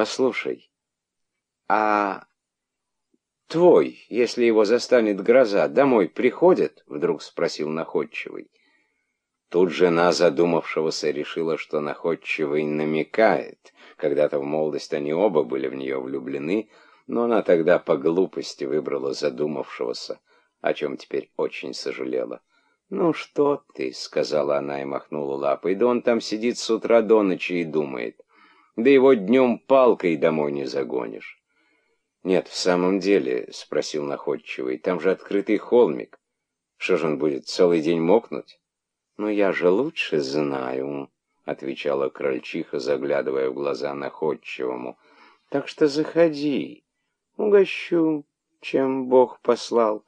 Послушай, а твой, если его застанет гроза, домой приходит? Вдруг спросил находчивый. Тут жена задумавшегося решила, что находчивый намекает. Когда-то в молодости они оба были в нее влюблены, но она тогда по глупости выбрала задумавшегося, о чем теперь очень сожалела. «Ну что ты», — сказала она и махнула лапой, — «да он там сидит с утра до ночи и думает. Да его днем палкой домой не загонишь». «Нет, в самом деле», — спросил находчивый, — «там же открытый холмик. Что же он будет целый день мокнуть?» «Ну, я же лучше знаю», — отвечала крольчиха, заглядывая в глаза находчивому. «Так что заходи, угощу, чем Бог послал».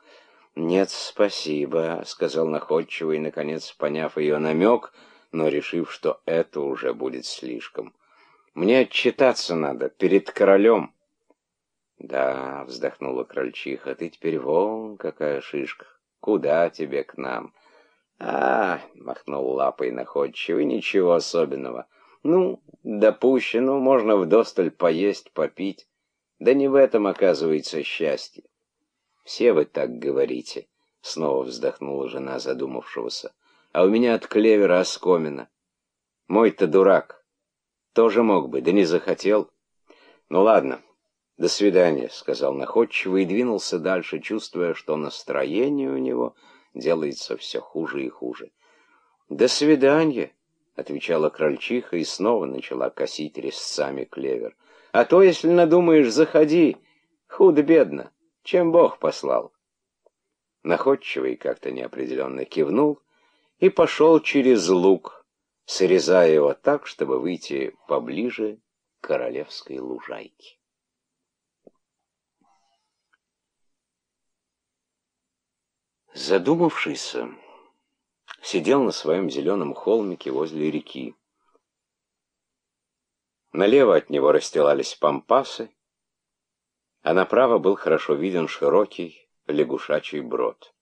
«Нет, спасибо», — сказал находчивый, наконец поняв ее намек, но решив, что это уже будет слишком. «Мне отчитаться надо перед королем». «Да», — вздохнула крольчиха, — «ты теперь вон какая шишка. Куда тебе к нам?» «А, — махнул лапой находчивый, — ничего особенного. Ну, допущено, можно вдосталь поесть, попить. Да не в этом, оказывается, счастье. Все вы так говорите, — снова вздохнула жена задумавшегося. А у меня от клевера оскомина. Мой-то дурак. Тоже мог бы, да не захотел. Ну ладно, до свидания, — сказал находчиво и двинулся дальше, чувствуя, что настроение у него — делается все хуже и хуже. «До свидания», — отвечала крольчиха и снова начала косить резцами клевер. «А то, если надумаешь, заходи. Худо-бедно. Чем Бог послал?» Находчивый как-то неопределенно кивнул и пошел через луг, срезая его так, чтобы выйти поближе к королевской лужайке. Задумавшийся, сидел на своем зеленом холмике возле реки. Налево от него расстилались пампасы, а направо был хорошо виден широкий лягушачий брод.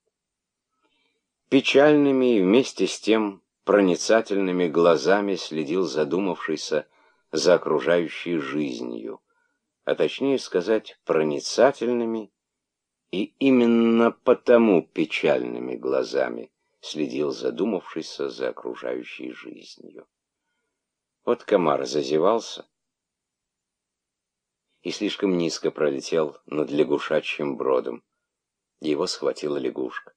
Печальными и вместе с тем проницательными глазами следил задумавшийся за окружающей жизнью, а точнее сказать, проницательными и именно потому печальными глазами следил задумавшийся за окружающей жизнью. Вот комар зазевался и слишком низко пролетел над лягушачьим бродом. Его схватила лягушка.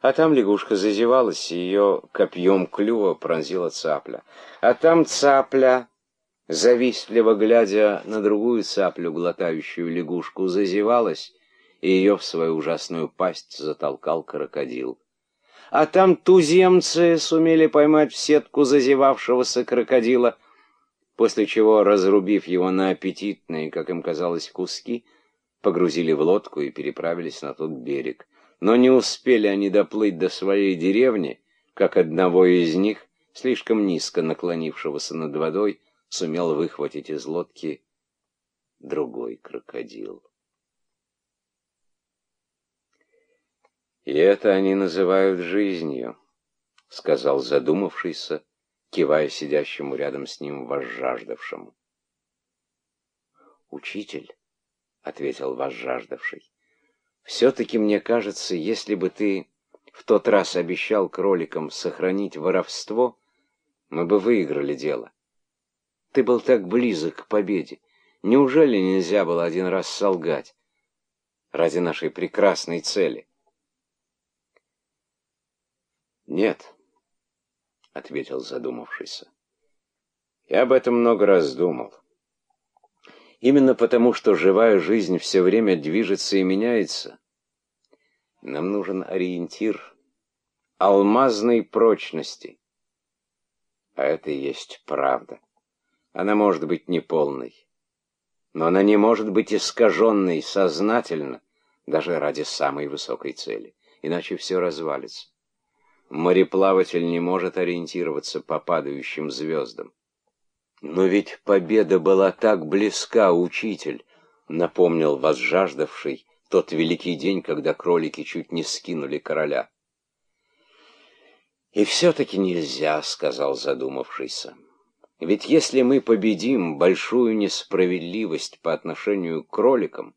А там лягушка зазевалась, и ее копьем клюва пронзила цапля. А там цапля, завистливо глядя на другую цаплю, глотающую лягушку, зазевалась и ее в свою ужасную пасть затолкал крокодил. А там туземцы сумели поймать в сетку зазевавшегося крокодила, после чего, разрубив его на аппетитные, как им казалось, куски, погрузили в лодку и переправились на тот берег. Но не успели они доплыть до своей деревни, как одного из них, слишком низко наклонившегося над водой, сумел выхватить из лодки другой крокодил. «И это они называют жизнью», — сказал задумавшийся, кивая сидящему рядом с ним возжаждавшему. «Учитель», — ответил возжаждавший, — «все-таки мне кажется, если бы ты в тот раз обещал кроликам сохранить воровство, мы бы выиграли дело. Ты был так близок к победе. Неужели нельзя было один раз солгать ради нашей прекрасной цели?» «Нет», — ответил задумавшийся. «Я об этом много раз думал. Именно потому, что живая жизнь все время движется и меняется, нам нужен ориентир алмазной прочности. А это и есть правда. Она может быть неполной, но она не может быть искаженной сознательно, даже ради самой высокой цели, иначе все развалится. Мореплаватель не может ориентироваться по падающим звездам. Но ведь победа была так близка, учитель, напомнил возжаждавший тот великий день, когда кролики чуть не скинули короля. «И все-таки нельзя», — сказал задумавшийся. Ведь если мы победим большую несправедливость по отношению к кроликам,